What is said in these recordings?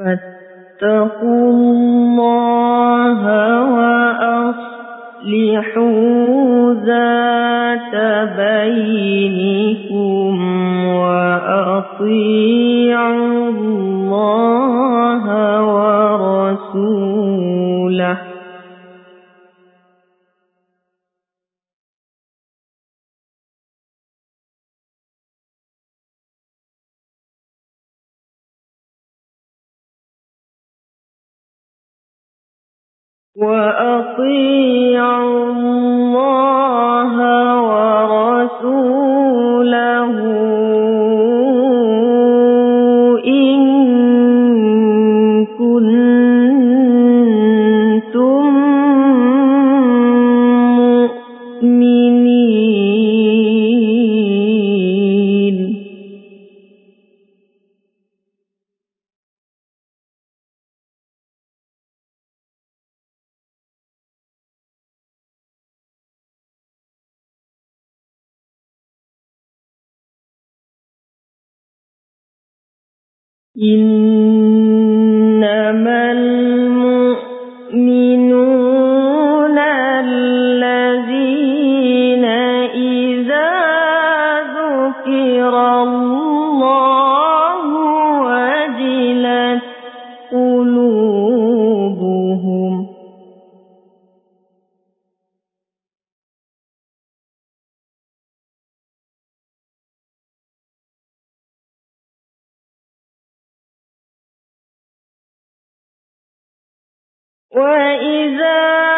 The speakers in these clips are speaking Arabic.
فاتقوا الله وأصلحوا ذات بينكم وأطيعوا إنما المؤمنون وإذا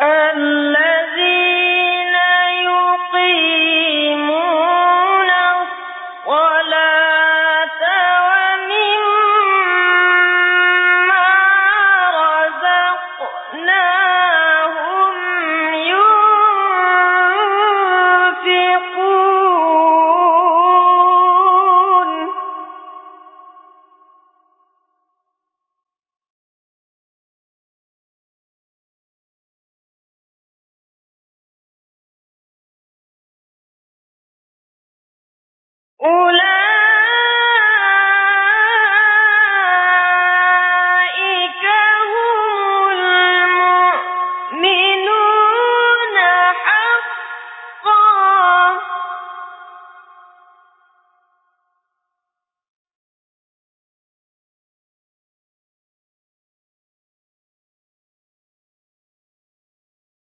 أن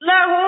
来。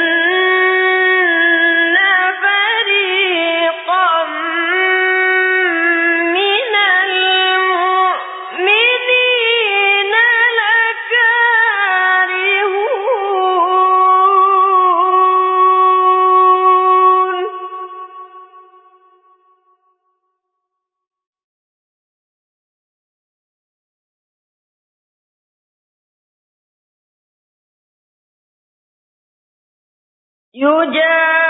يجادلونك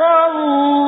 الله